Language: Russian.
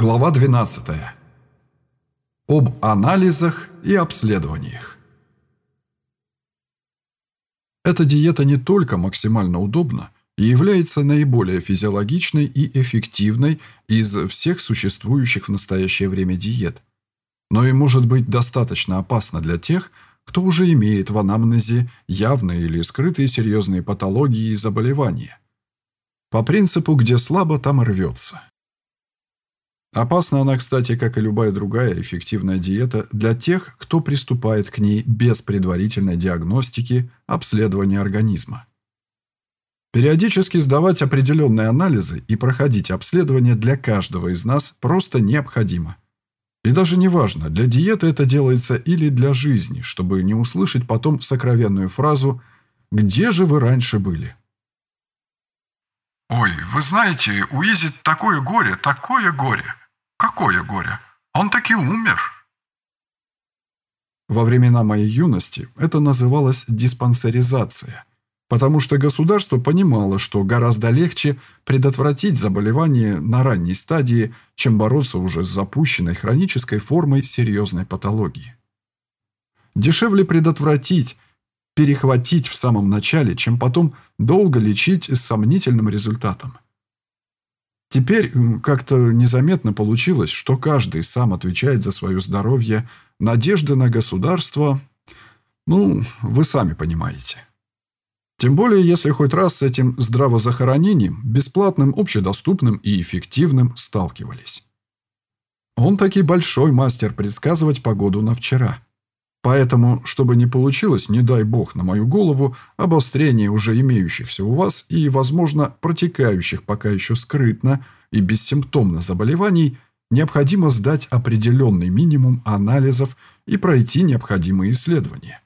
Глава 12. Об анализах и обследованиях. Эта диета не только максимально удобна и является наиболее физиологичной и эффективной из всех существующих в настоящее время диет, но и может быть достаточно опасна для тех, кто уже имеет в анамнезе явные или скрытые серьезные патологии и заболевания. По принципу «где слабо, там рвется». Опасна она, кстати, как и любая другая эффективная диета для тех, кто приступает к ней без предварительной диагностики, обследования организма. Периодически сдавать определенные анализы и проходить обследование для каждого из нас просто необходимо. И даже не важно, для диеты это делается или для жизни, чтобы не услышать потом сокровенную фразу «Где же вы раньше были?». «Ой, вы знаете, у Изи такое горе, такое горе!» Какое горе? Он таки умер. Во времена моей юности это называлось диспансеризация, потому что государство понимало, что гораздо легче предотвратить заболевание на ранней стадии, чем бороться уже с запущенной хронической формой серьезной патологии. Дешевле предотвратить, перехватить в самом начале, чем потом долго лечить с сомнительным результатом. Теперь как-то незаметно получилось, что каждый сам отвечает за свое здоровье. Надежды на государство... Ну, вы сами понимаете. Тем более, если хоть раз с этим здравозахоронением, бесплатным, общедоступным и эффективным, сталкивались. Он таки большой мастер предсказывать погоду на вчера. Поэтому, чтобы не получилось, не дай бог, на мою голову, обострение уже имеющихся у вас и, возможно, протекающих пока еще скрытно и бессимптомно заболеваний, необходимо сдать определенный минимум анализов и пройти необходимые исследования.